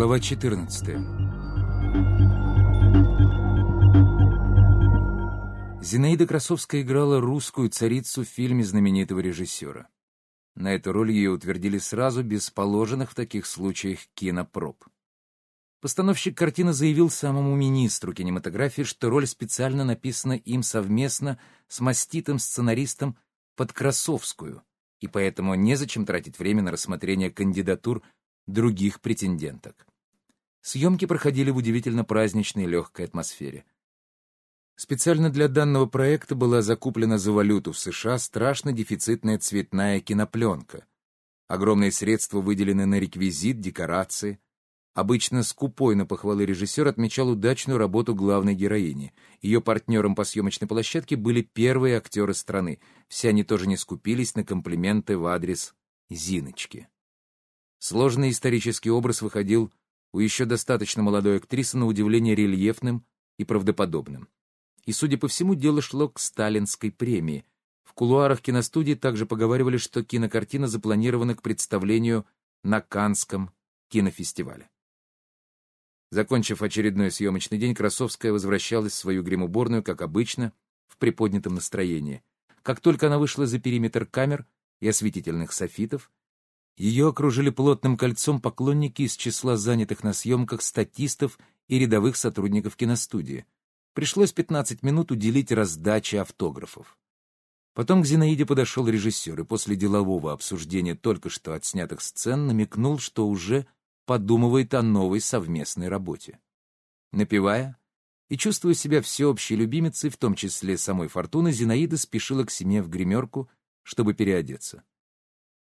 Глава 14 Зинаида Красовская играла русскую царицу в фильме знаменитого режиссера. На эту роль ее утвердили сразу, без положенных в таких случаях кинопроб. Постановщик картины заявил самому министру кинематографии, что роль специально написана им совместно с маститым сценаристом под Красовскую, и поэтому незачем тратить время на рассмотрение кандидатур других претенденток. Съемки проходили в удивительно праздничной легкой атмосфере. Специально для данного проекта была закуплена за валюту в США страшно дефицитная цветная кинопленка. Огромные средства выделены на реквизит, декорации. Обычно скупой на похвалы режиссер отмечал удачную работу главной героини. Ее партнером по съемочной площадке были первые актеры страны. Все они тоже не скупились на комплименты в адрес Зиночки. Сложный исторический образ выходил у еще достаточно молодой актрисы на удивление рельефным и правдоподобным. И, судя по всему, дело шло к сталинской премии. В кулуарах киностудии также поговаривали, что кинокартина запланирована к представлению на Канском кинофестивале. Закончив очередной съемочный день, Красовская возвращалась в свою гримуборную, как обычно, в приподнятом настроении. Как только она вышла за периметр камер и осветительных софитов, ее окружили плотным кольцом поклонники из числа занятых на съемках статистов и рядовых сотрудников киностудии. Пришлось 15 минут уделить раздаче автографов. Потом к Зинаиде подошел режиссер и после делового обсуждения только что отснятых сцен намекнул, что уже подумывает о новой совместной работе. Напевая и чувствуя себя всеобщей любимицей, в том числе самой Фортуны, Зинаида спешила к семье в гримерку, чтобы переодеться.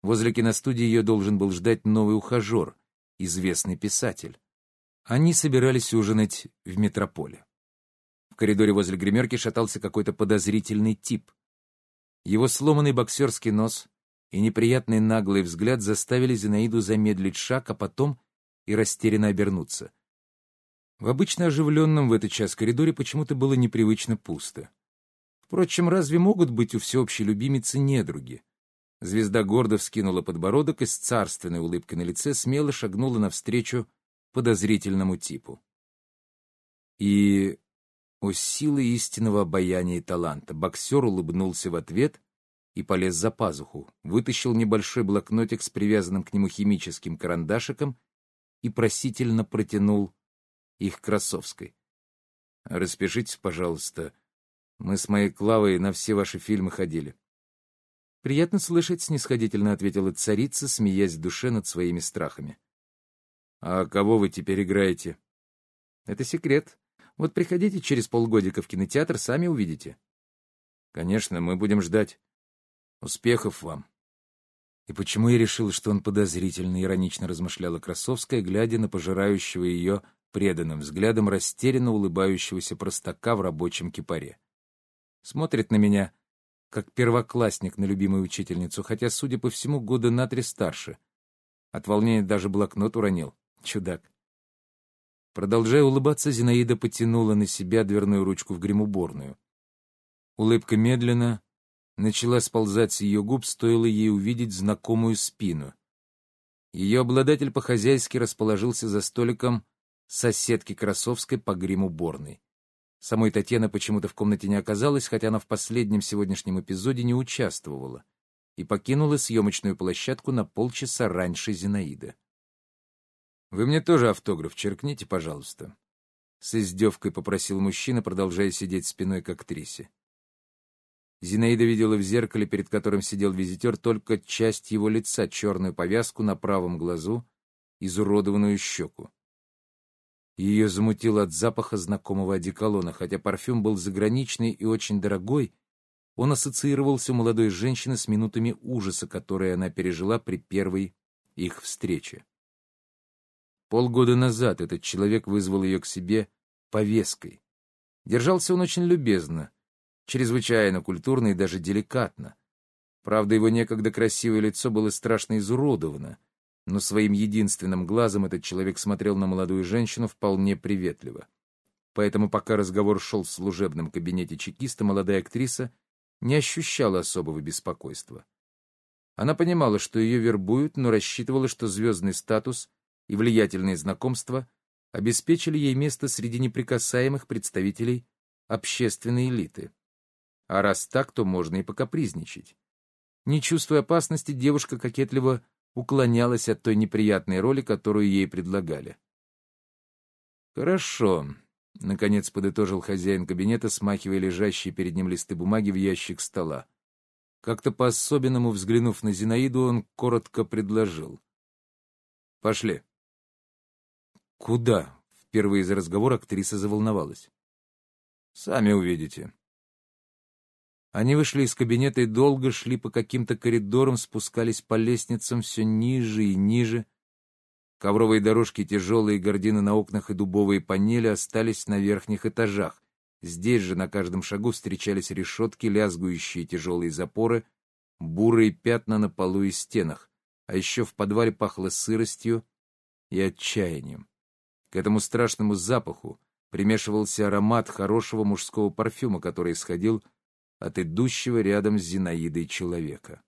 Возле киностудии ее должен был ждать новый ухажер, известный писатель. Они собирались ужинать в метрополе. В коридоре возле гримерки шатался какой-то подозрительный тип. Его сломанный боксерский нос и неприятный наглый взгляд заставили Зинаиду замедлить шаг, а потом и растерянно обернуться. В обычно оживленном в этот час коридоре почему-то было непривычно пусто. Впрочем, разве могут быть у всеобщей любимицы недруги? Звезда гордо вскинула подбородок и с царственной улыбкой на лице смело шагнула навстречу подозрительному типу. И, о силы истинного обаяния и таланта, боксер улыбнулся в ответ и полез за пазуху, вытащил небольшой блокнотик с привязанным к нему химическим карандашиком и просительно протянул их Красовской. «Распишитесь, пожалуйста. Мы с моей Клавой на все ваши фильмы ходили». «Приятно слышать», — снисходительно ответила царица, смеясь в душе над своими страхами. «А кого вы теперь играете?» «Это секрет. Вот приходите через полгодика в кинотеатр, сами увидите». «Конечно, мы будем ждать. Успехов вам». «И почему я решил, что он подозрительный?» — иронично размышляла Красовская, глядя на пожирающего ее преданным взглядом растерянно улыбающегося простака в рабочем кипаре. Смотрит на меня как первоклассник на любимую учительницу, хотя, судя по всему, года на три старше. От волнения даже блокнот уронил. Чудак. Продолжая улыбаться, Зинаида потянула на себя дверную ручку в гримуборную. Улыбка медленно начала сползать с ее губ, стоило ей увидеть знакомую спину. Ее обладатель по-хозяйски расположился за столиком соседки Красовской по гримуборной. Самой Татьяны почему-то в комнате не оказалось, хотя она в последнем сегодняшнем эпизоде не участвовала и покинула съемочную площадку на полчаса раньше Зинаиды. «Вы мне тоже автограф черкните, пожалуйста», — с издевкой попросил мужчина, продолжая сидеть спиной к актрисе. Зинаида видела в зеркале, перед которым сидел визитер, только часть его лица, черную повязку на правом глазу, изуродованную щеку. Ее замутило от запаха знакомого одеколона, хотя парфюм был заграничный и очень дорогой, он ассоциировался у молодой женщины с минутами ужаса, которые она пережила при первой их встрече. Полгода назад этот человек вызвал ее к себе повеской. Держался он очень любезно, чрезвычайно культурно и даже деликатно. Правда, его некогда красивое лицо было страшно изуродовано, но своим единственным глазом этот человек смотрел на молодую женщину вполне приветливо. Поэтому пока разговор шел в служебном кабинете чекиста, молодая актриса не ощущала особого беспокойства. Она понимала, что ее вербуют, но рассчитывала, что звездный статус и влиятельные знакомства обеспечили ей место среди неприкасаемых представителей общественной элиты. А раз так, то можно и покапризничать. Не чувствуя опасности, девушка кокетливо уклонялась от той неприятной роли, которую ей предлагали. «Хорошо», — наконец подытожил хозяин кабинета, смахивая лежащие перед ним листы бумаги в ящик стола. Как-то по-особенному взглянув на Зинаиду, он коротко предложил. «Пошли». «Куда?» — впервые за разговор актриса заволновалась. «Сами увидите». Они вышли из кабинета и долго шли по каким-то коридорам, спускались по лестницам все ниже и ниже. Ковровые дорожки, тяжелые гардины на окнах и дубовые панели остались на верхних этажах. Здесь же на каждом шагу встречались решетки, лязгующие тяжелые запоры, бурые пятна на полу и стенах, а еще в подвале пахло сыростью и отчаянием. К этому страшному запаху примешивался аромат хорошего мужского парфюма, который исходил от идущего рядом с Зинаидой человека.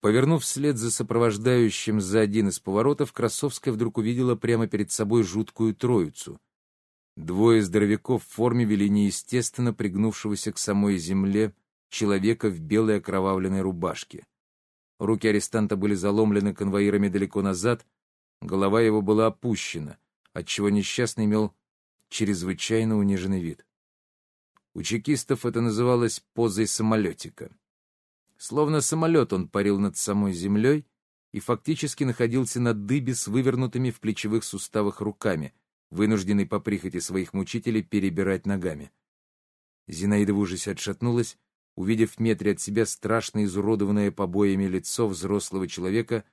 Повернув вслед за сопровождающим за один из поворотов, Красовская вдруг увидела прямо перед собой жуткую троицу. Двое здоровяков в форме вели неестественно пригнувшегося к самой земле человека в белой окровавленной рубашке. Руки арестанта были заломлены конвоирами далеко назад, голова его была опущена, отчего несчастный имел чрезвычайно униженный вид. У чекистов это называлось позой самолетика. Словно самолет он парил над самой землей и фактически находился на дыбе с вывернутыми в плечевых суставах руками — вынужденный по прихоти своих мучителей перебирать ногами. Зинаида в ужасе отшатнулась, увидев в метре от себя страшно изуродованное побоями лицо взрослого человека,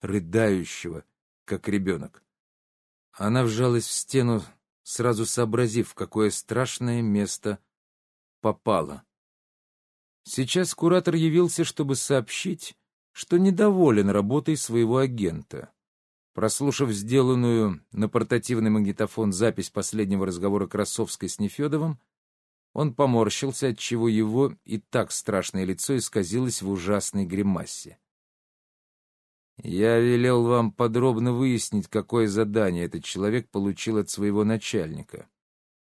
рыдающего, как ребенок. Она вжалась в стену, сразу сообразив, в какое страшное место попала. Сейчас куратор явился, чтобы сообщить, что недоволен работой своего агента. Прослушав сделанную на портативный магнитофон запись последнего разговора Красовской с Нефедовым, он поморщился, отчего его и так страшное лицо исказилось в ужасной гримасе. «Я велел вам подробно выяснить, какое задание этот человек получил от своего начальника.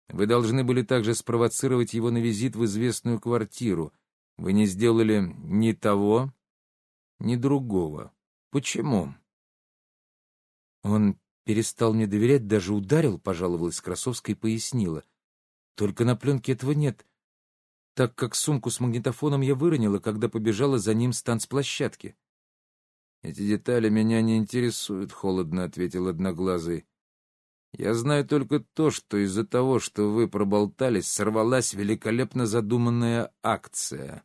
Вы должны были также спровоцировать его на визит в известную квартиру. Вы не сделали ни того, ни другого. Почему?» Он перестал мне доверять, даже ударил, пожаловалась Красовская и пояснила. Только на пленке этого нет, так как сумку с магнитофоном я выронила, когда побежала за ним с танцплощадки. «Эти детали меня не интересуют», — холодно ответил Одноглазый. «Я знаю только то, что из-за того, что вы проболтались, сорвалась великолепно задуманная акция».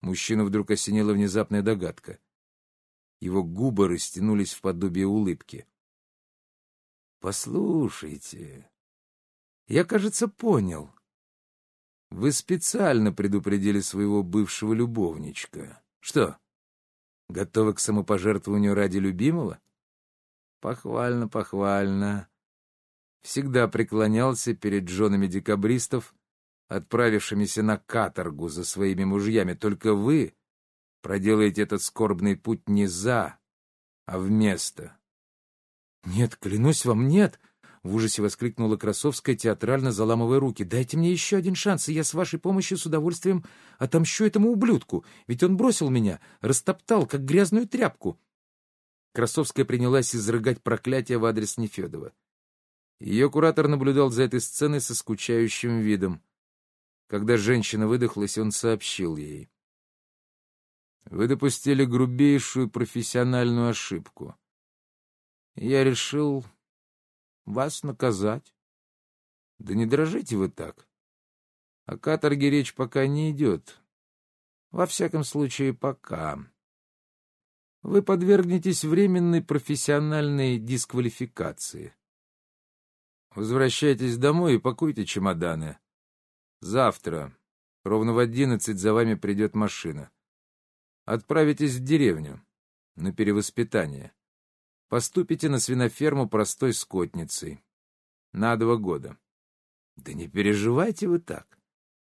Мужчину вдруг осенила внезапная догадка. Его губы растянулись в подобие улыбки. «Послушайте, я, кажется, понял. Вы специально предупредили своего бывшего любовничка. Что, готовы к самопожертвованию ради любимого? Похвально, похвально. Всегда преклонялся перед женами декабристов, отправившимися на каторгу за своими мужьями. Только вы проделаете этот скорбный путь не за, а вместо. «Нет, клянусь вам, нет!» — в ужасе воскликнула Красовская, театрально заламывая руки. «Дайте мне еще один шанс, и я с вашей помощью с удовольствием отомщу этому ублюдку, ведь он бросил меня, растоптал, как грязную тряпку». Красовская принялась изрыгать проклятие в адрес Нефедова. Ее куратор наблюдал за этой сценой со скучающим видом. Когда женщина выдохлась, он сообщил ей. Вы допустили грубейшую профессиональную ошибку. Я решил вас наказать. Да не дрожите вы так. О каторге речь пока не идет. Во всяком случае, пока. Вы подвергнетесь временной профессиональной дисквалификации. Возвращайтесь домой и пакуйте чемоданы. Завтра, ровно в одиннадцать, за вами придет машина. Отправитесь в деревню на перевоспитание. Поступите на свиноферму простой скотницей. На два года. Да не переживайте вы так.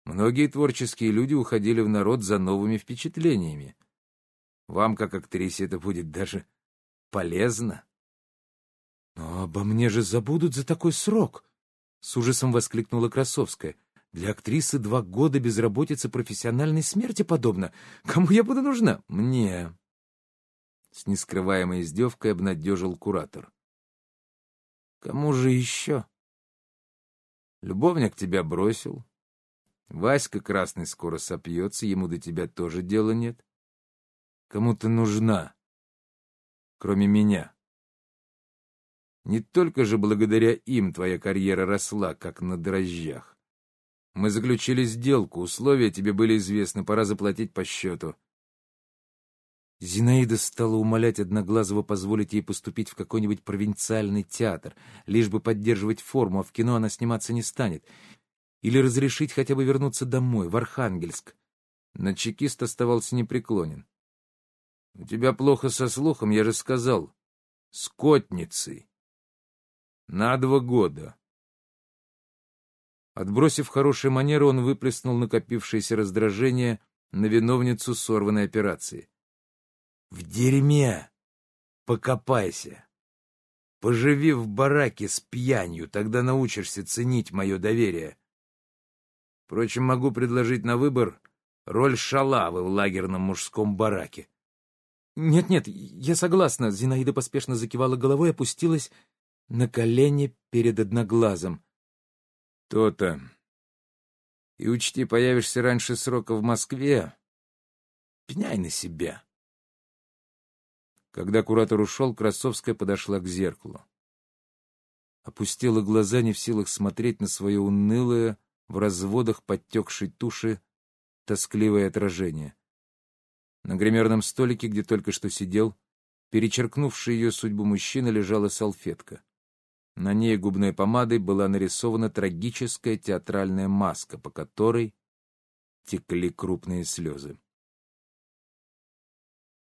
Многие творческие люди уходили в народ за новыми впечатлениями. Вам, как актрисе, это будет даже полезно. «Но обо мне же забудут за такой срок!» — с ужасом воскликнула Красовская. «Для актрисы два года безработицы профессиональной смерти подобно. Кому я буду нужна?» «Мне!» С нескрываемой издевкой обнадежил куратор. «Кому же еще?» «Любовник тебя бросил. Васька Красный скоро сопьется, ему до тебя тоже дела нет. Кому ты нужна, кроме меня?» Не только же благодаря им твоя карьера росла, как на дрожжах. Мы заключили сделку, условия тебе были известны, пора заплатить по счету. Зинаида стала умолять Одноглазого позволить ей поступить в какой-нибудь провинциальный театр, лишь бы поддерживать форму, а в кино она сниматься не станет. Или разрешить хотя бы вернуться домой, в Архангельск. Но чекист оставался непреклонен. — У тебя плохо со слухом, я же сказал. Скотницей. На два года. Отбросив хорошие манеры, он выплеснул накопившееся раздражение на виновницу сорванной операции. «В дерьме! Покопайся! Поживи в бараке с пьянью, тогда научишься ценить мое доверие. Впрочем, могу предложить на выбор роль шалавы в лагерном мужском бараке». «Нет-нет, я согласна», — Зинаида поспешно закивала головой и опустилась на колени перед одноглазом. То-то. И учти, появишься раньше срока в Москве, пеняй на себя. Когда куратор ушел, Красовская подошла к зеркалу. Опустила глаза, не в силах смотреть на свое унылое, в разводах подтекшей туши, тоскливое отражение. На гримерном столике, где только что сидел, перечеркнувший ее судьбу мужчина, лежала салфетка. На ней губной помадой была нарисована трагическая театральная маска, по которой текли крупные слезы.